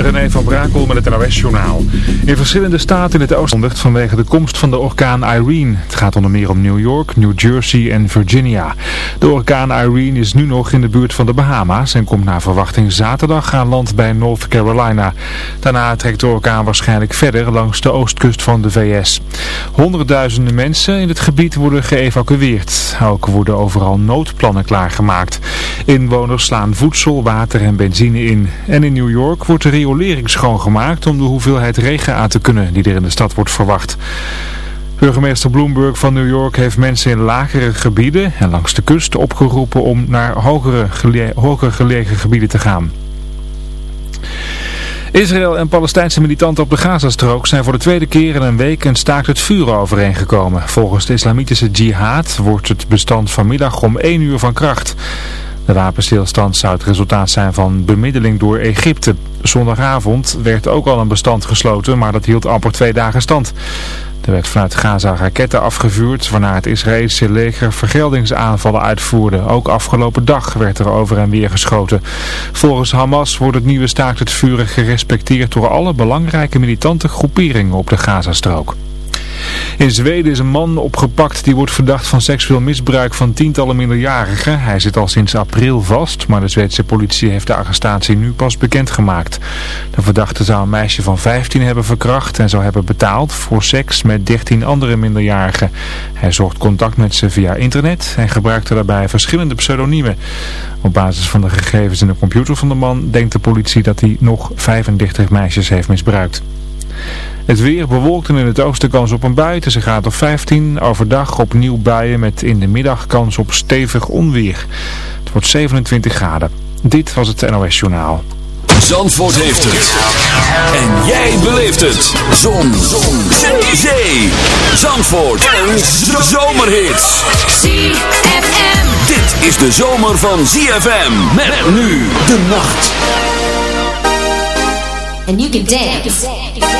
René van Brakel met het NOS-journaal. In verschillende staten in het oosten vanwege de komst van de orkaan Irene. Het gaat onder meer om New York, New Jersey en Virginia. De orkaan Irene is nu nog in de buurt van de Bahama's en komt naar verwachting zaterdag aan land bij North Carolina. Daarna trekt de orkaan waarschijnlijk verder langs de oostkust van de VS. Honderdduizenden mensen in het gebied worden geëvacueerd. Ook worden overal noodplannen klaargemaakt. Inwoners slaan voedsel, water en benzine in. En in New York wordt de riolering schoongemaakt om de hoeveelheid regen aan te kunnen die er in de stad wordt verwacht. Burgemeester Bloomberg van New York heeft mensen in lagere gebieden en langs de kust opgeroepen om naar hogere hoger gelegen gebieden te gaan. Israël en Palestijnse militanten op de Gazastrook zijn voor de tweede keer in een week een staakt het vuur overeengekomen. Volgens de islamitische jihad wordt het bestand vanmiddag om 1 uur van kracht. De wapenstilstand zou het resultaat zijn van bemiddeling door Egypte. Zondagavond werd ook al een bestand gesloten, maar dat hield amper twee dagen stand. Er werd vanuit Gaza raketten afgevuurd, waarna het Israëlische leger vergeldingsaanvallen uitvoerde. Ook afgelopen dag werd er over en weer geschoten. Volgens Hamas wordt het nieuwe staakt het vuren gerespecteerd door alle belangrijke militante groeperingen op de Gazastrook. In Zweden is een man opgepakt die wordt verdacht van seksueel misbruik van tientallen minderjarigen. Hij zit al sinds april vast, maar de Zweedse politie heeft de arrestatie nu pas bekendgemaakt. De verdachte zou een meisje van 15 hebben verkracht en zou hebben betaald voor seks met 13 andere minderjarigen. Hij zocht contact met ze via internet en gebruikte daarbij verschillende pseudoniemen. Op basis van de gegevens in de computer van de man denkt de politie dat hij nog 35 meisjes heeft misbruikt. Het weer bewolkt en in het oosten kans op een bui. Het is een graad of 15. Overdag opnieuw buien met in de middag kans op stevig onweer. Het wordt 27 graden. Dit was het NOS Journaal. Zandvoort heeft het. En jij beleeft het. Zon. Zon. Zee. Zee. Zandvoort. Een zomerhit. ZFM. Dit is de zomer van ZFM. Met nu de nacht. And you can dance.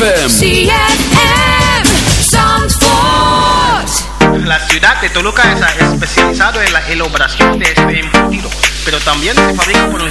ZFM. ZFM. Zandvoort. La ciudad de Toluca es especializado en la elaboración de este embutido, pero también se fabrica por un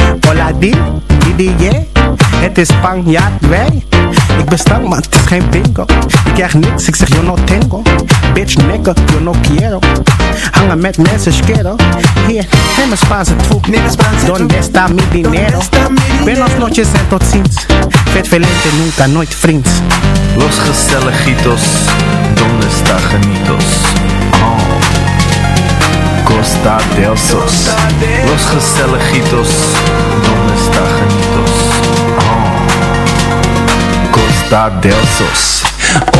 Hola di, yeah. Het is Spanjaard, wij. Ik ben stank, maar het is geen bingo. Ik krijg niks, ik zeg yo no tengo. Bitch, nigga, yo no quiero. Hangen met mensen, schero. Hier, en mijn Spaanse troep. Donde está mi dinero? Buenos noches en tot ziens. Vet velente, nunca, nooit vriends. Los gezelligitos, donde está genitos? Oh. Costa del Sos. Los gezelligitos, donde está genitos? Oh. Costa del Sos.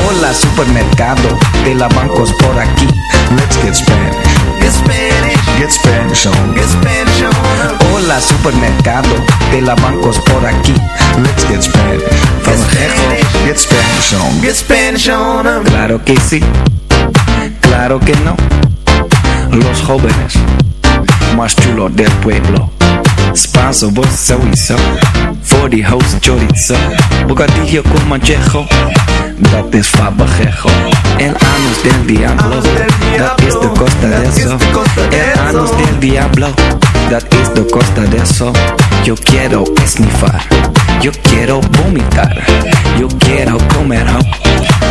Hola supermercado de la bancos por aquí. Let's get Spanish. Get Spanish. Get Spanish on. Get Spanish on. Hola supermercado de la bancos por aquí. Let's get Spanish. From Get Get Spanish on. Get Spanish on. Claro que sí. Claro que no. Los jóvenes más chulos del pueblo. Spanso, sowieso. Voor die host chorizo. Bocadillo con manchejo. Dat is fabajejo. El anus del diablo. Dat is de costa de eso. El anus del diablo. Dat is de costa de eso. Yo quiero esnifar. Yo quiero vomitar. Yo quiero comer ho.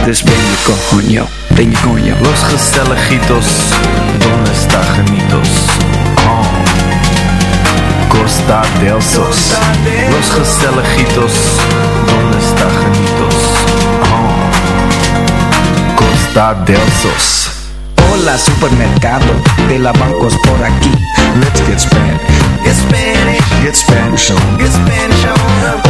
Dus ben je coño. Ben je coño. Los gezelligitos, donde está genitos? Oh. Costa del Sos. Los gezelligitos, donde está genitos? Oh. Costa del Sos. Hola supermercado de la bancos por aquí. Let's get Spanish. Get Spanish. Get Spanish on. Get Spanish on.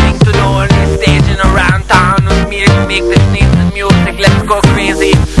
only station around town with me to make this nice music. Let's go crazy.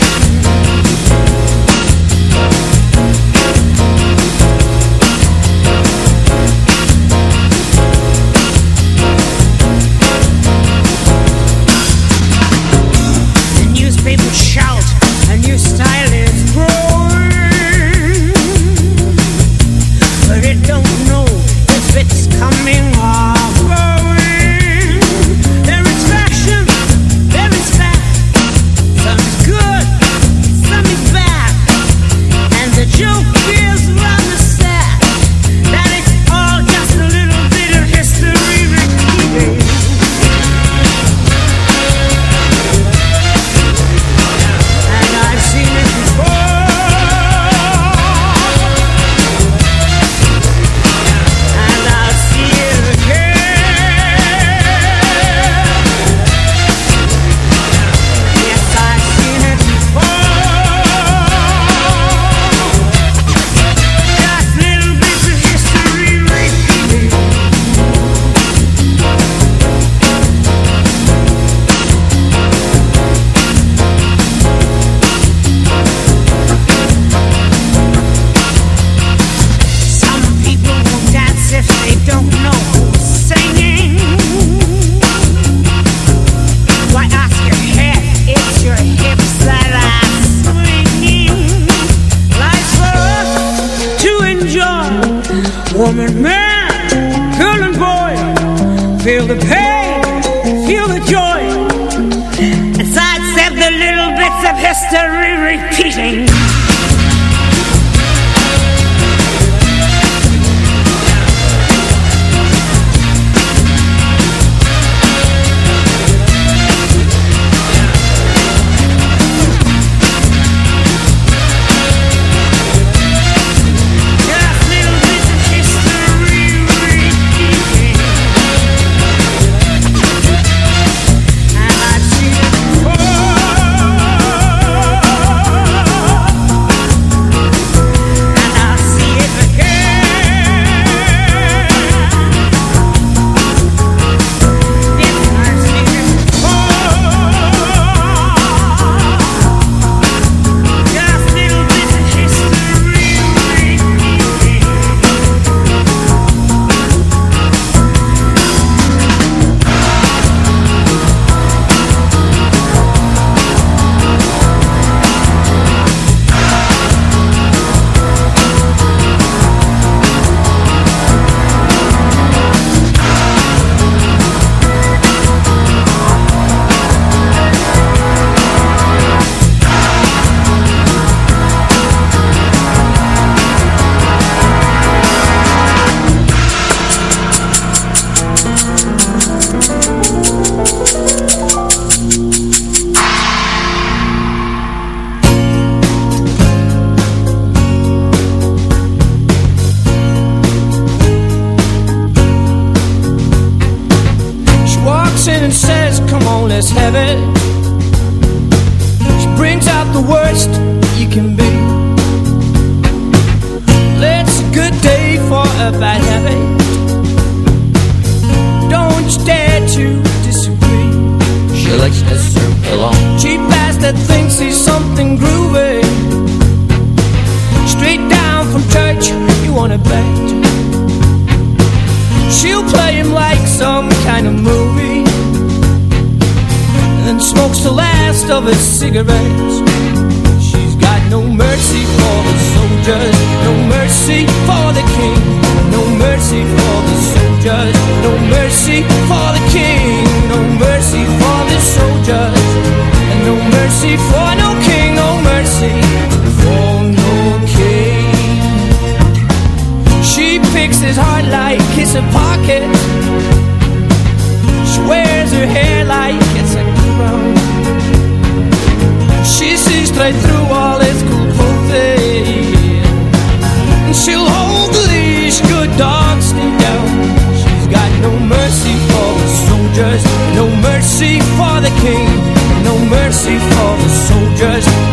mercy for the soldiers.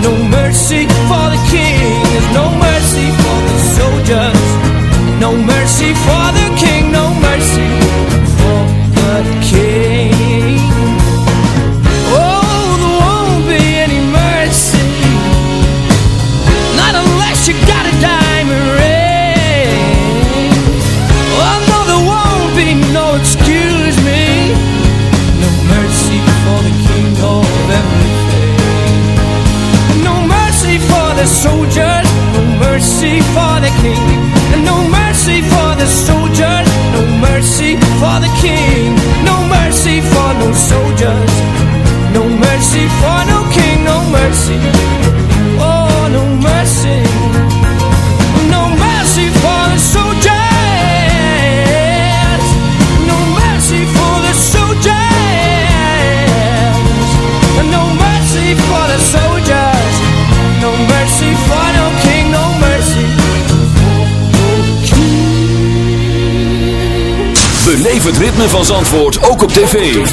het ritme van Zandvoort ook op tv.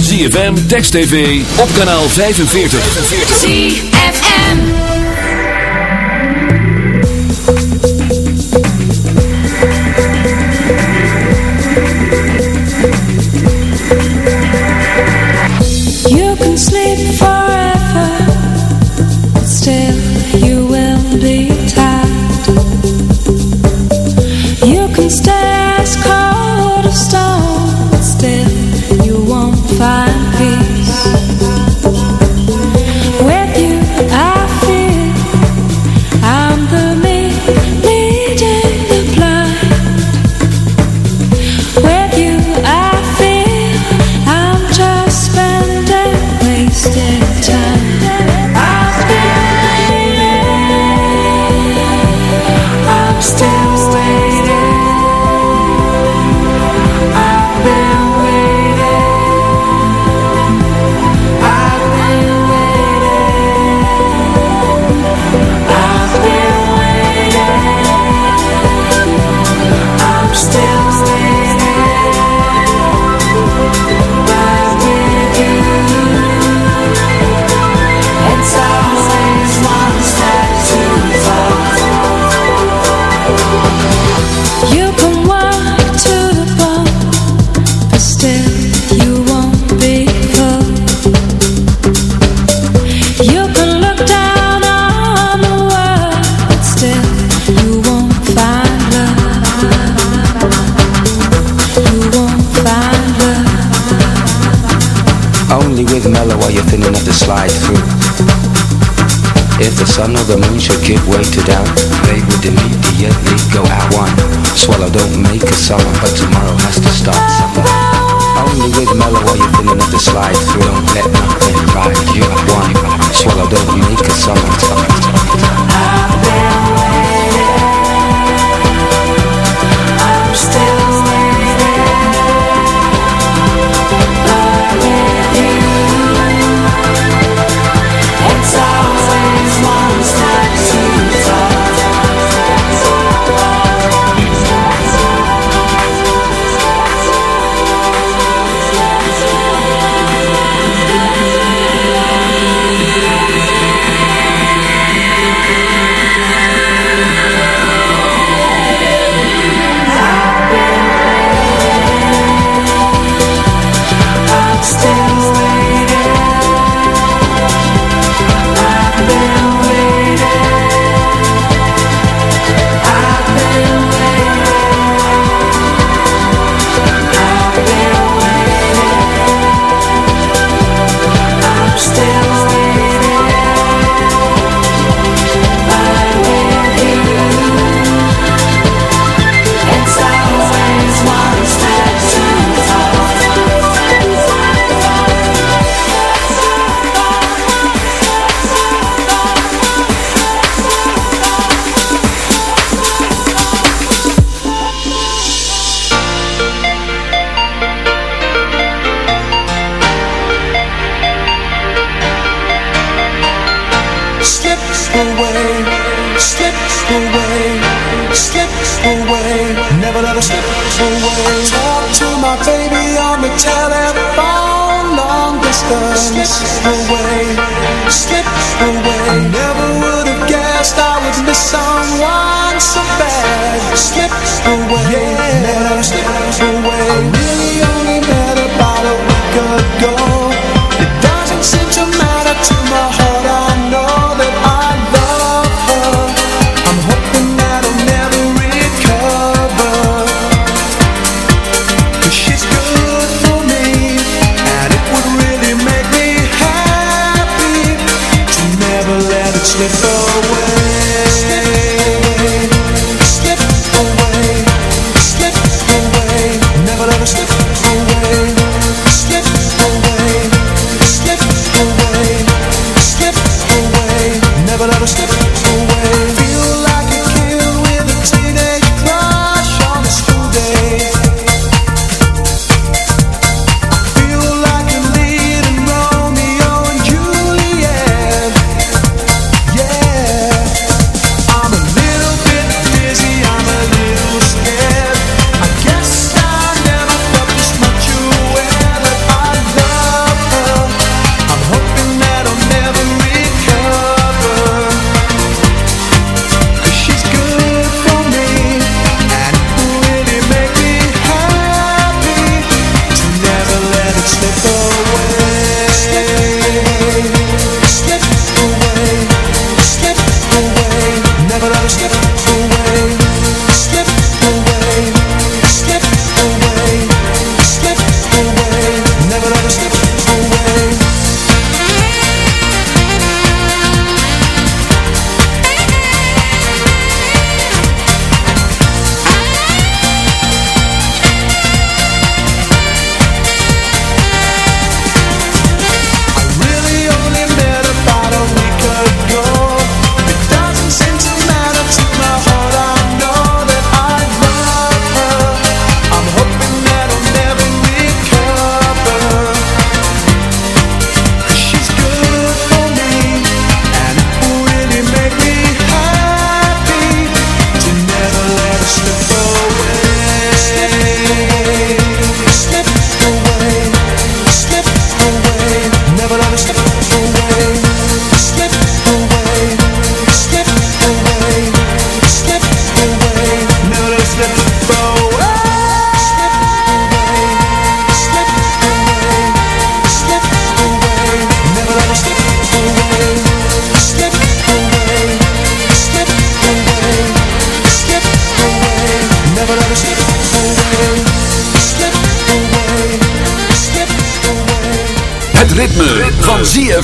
ZFM, Text TV, op kanaal 45. ZFM You can sleep forever, still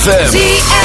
ZFM.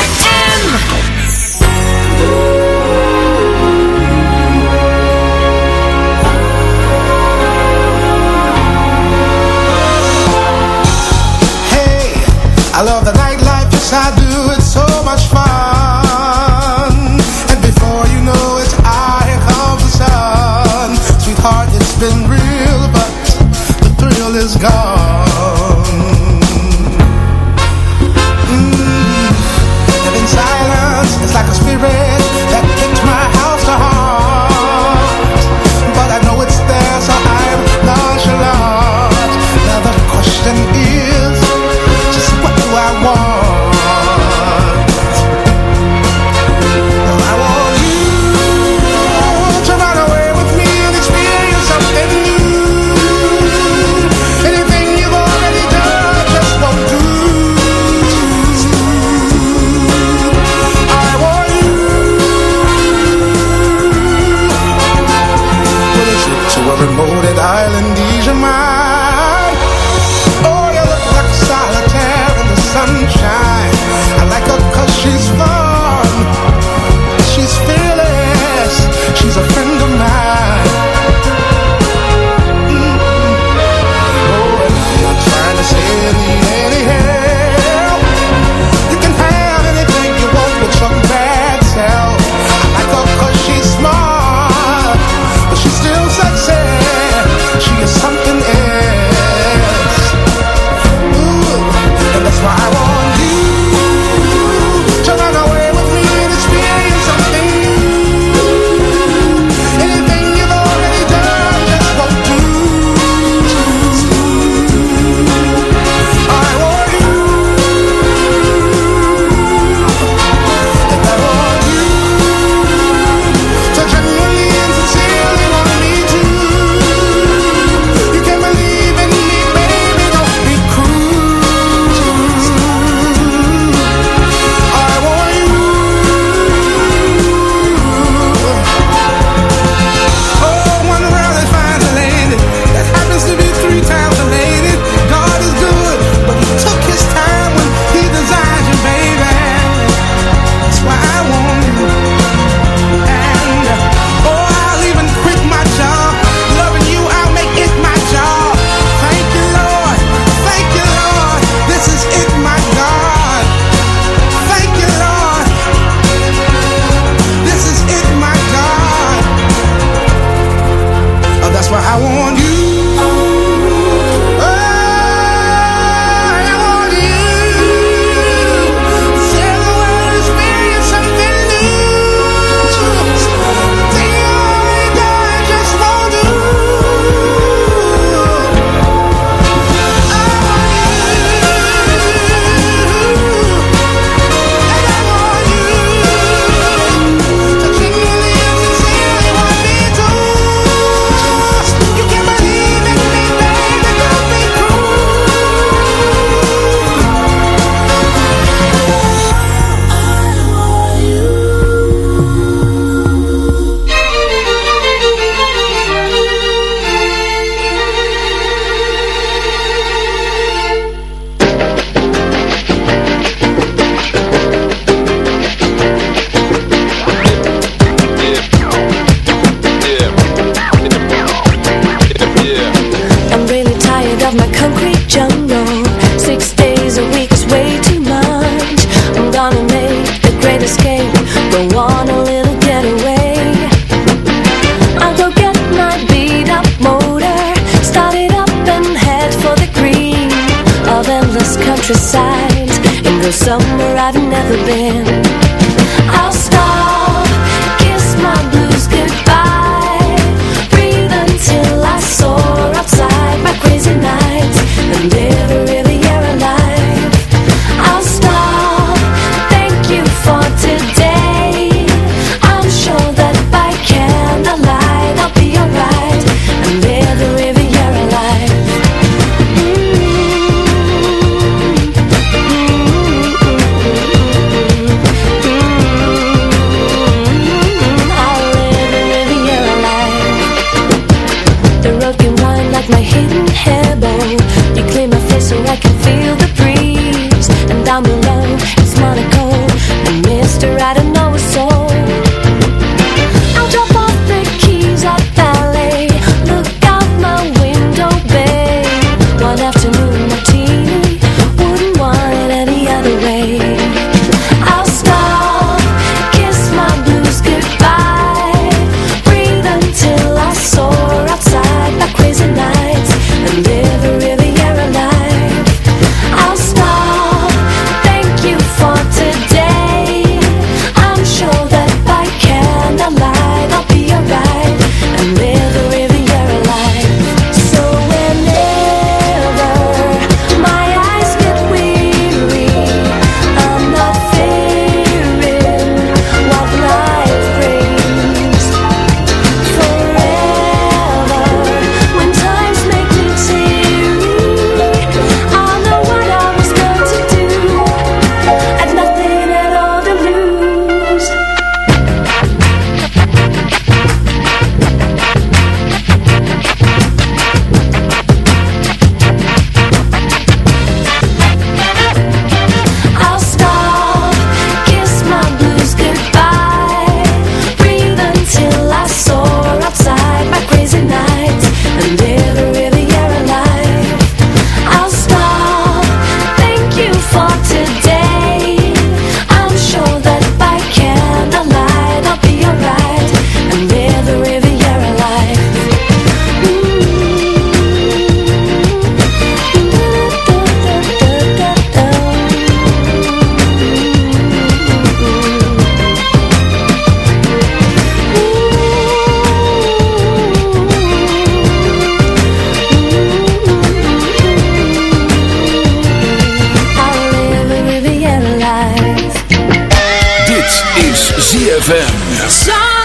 ZFM.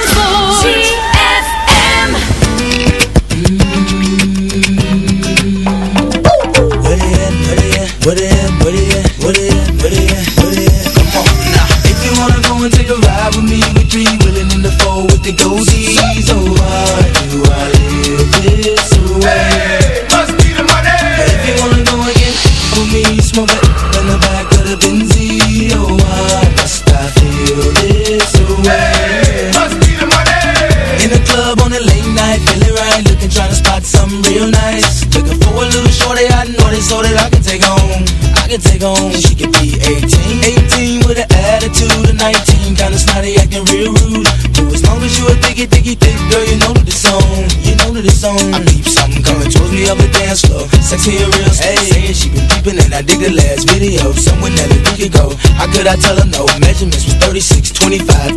25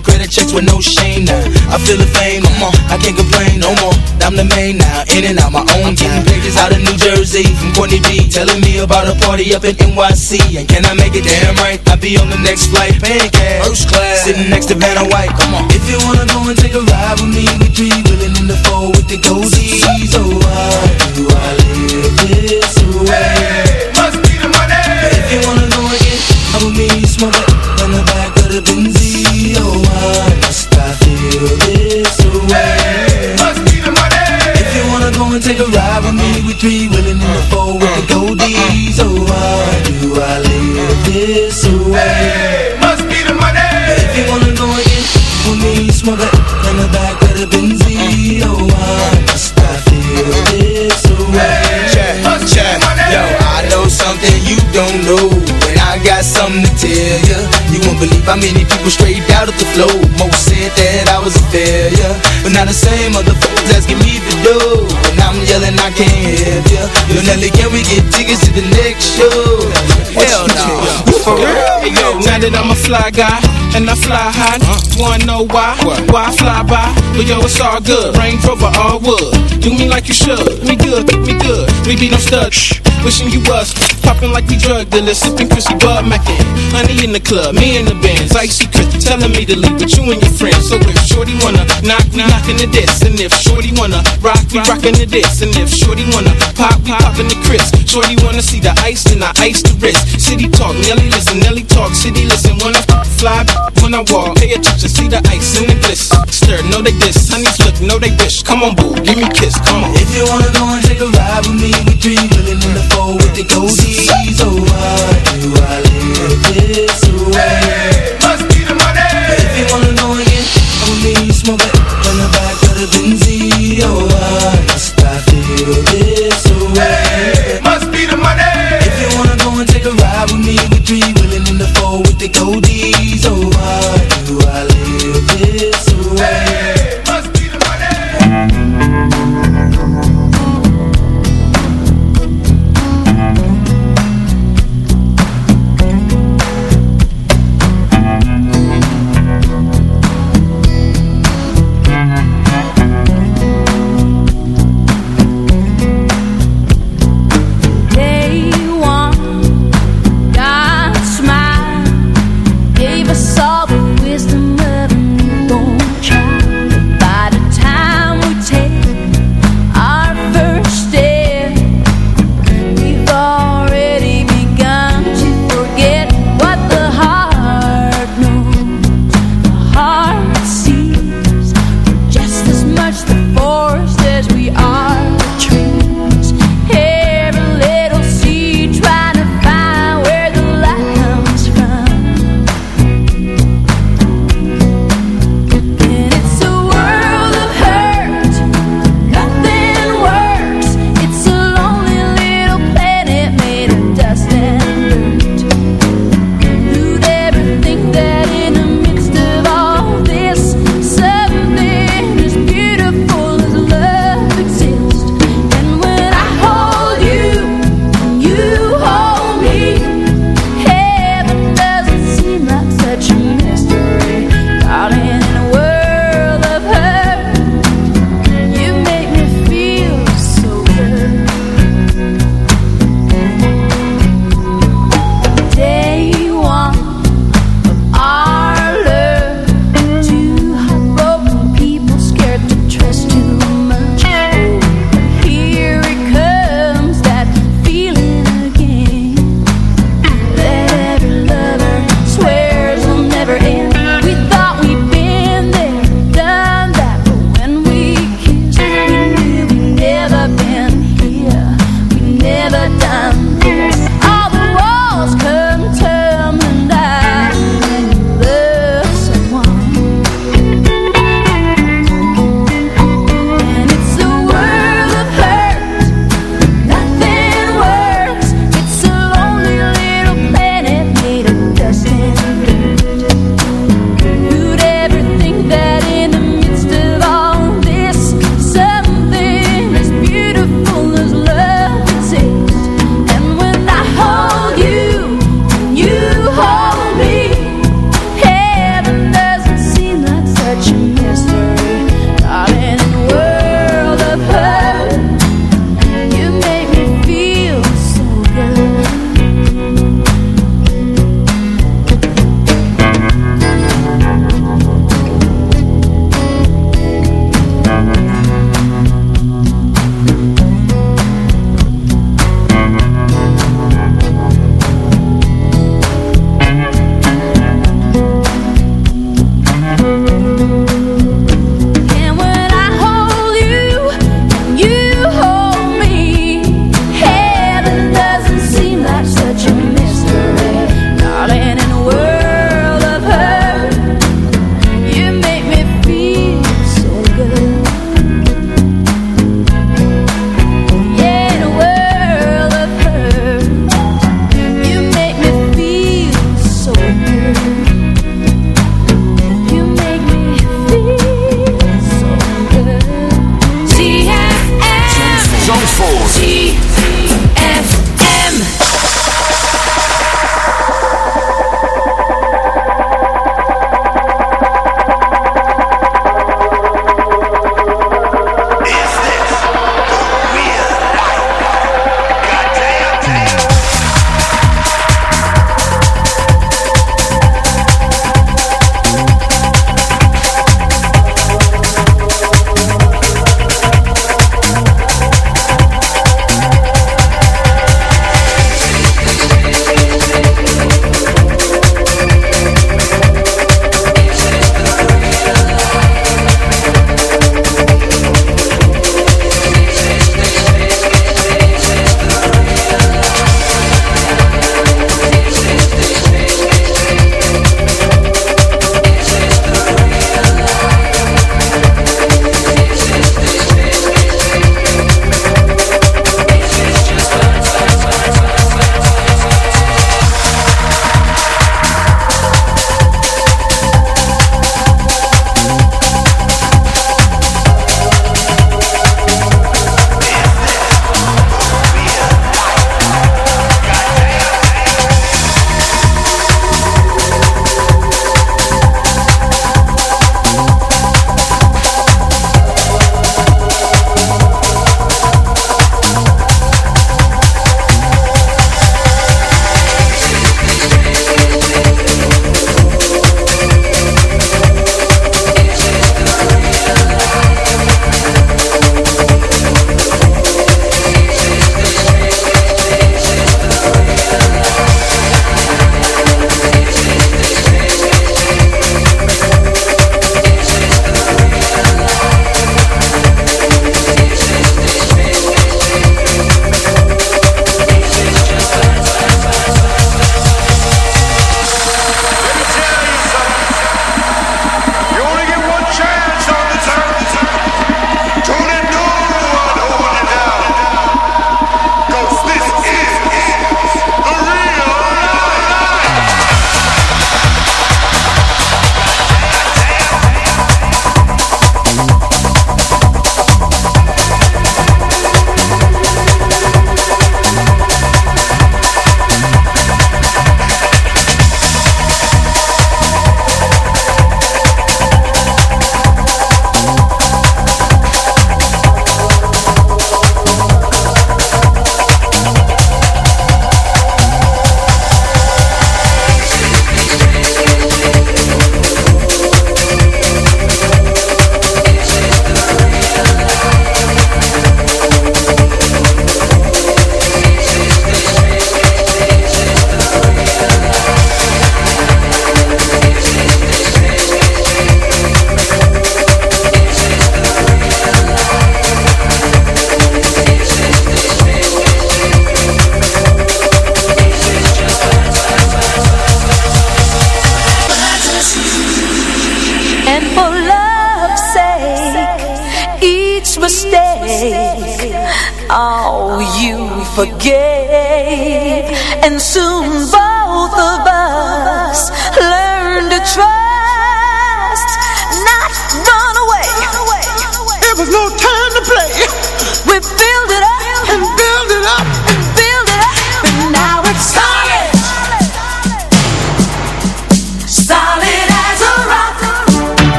like credit checks with no shame now. I feel the fame, come on, I can't complain no more. I'm the main now, in and out my own time. Pages out of New Jersey from Courtney B, telling me about a party up in NYC. And can I make it damn right? I'll be on the next flight, pancake, first class, sitting next to Vanna White. Come on, if you wanna go and take a ride with me, we three, willing in the four with the goldies. So oh, why do I live this? Wanna go and take a ride with me We three willing in the four with the goldies Oh, why do I live this way? must be the money. If you wanna go get with me Smoke it in the back of the Benzie. Oh, why must I feel this way? Check, check, yo, I know something you don't know. And I got something to tell you You believe how many people straight out of the flow. Most said that I was a failure But now the same motherfuckers asking me to do. And I'm yelling I can't help you Yo Nelly, can we get tickets to the next show? Hell no For real? Yo, now that I'm a fly guy And I fly high Wanna know why? Why I fly by? But yo, it's all good. Range Rover, all wood. Do me like you should. Me good, me good. We be no studs. Wishing you was. Popping like we drug dealers Sipping Chrissy Bud Mackin Honey in the club. Me in the bands Icy Chris Telling me to leave with you and your friends. So if Shorty wanna knock, we knockin' the diss. And if Shorty wanna rock, we rockin' the diss. And if Shorty wanna pop, we poppin' the Chris Shorty wanna see the ice, then I ice the wrist. City talk, Nelly listen, Nelly talk City listen, when I fly, when I walk Pay attention, see the ice and the bliss. Stir, know they diss, honeys look, know they wish. Come on boo, give me kiss, come on. If you wanna go and take a ride with me We three willing in the four with the goldies Oh, why do I live this way?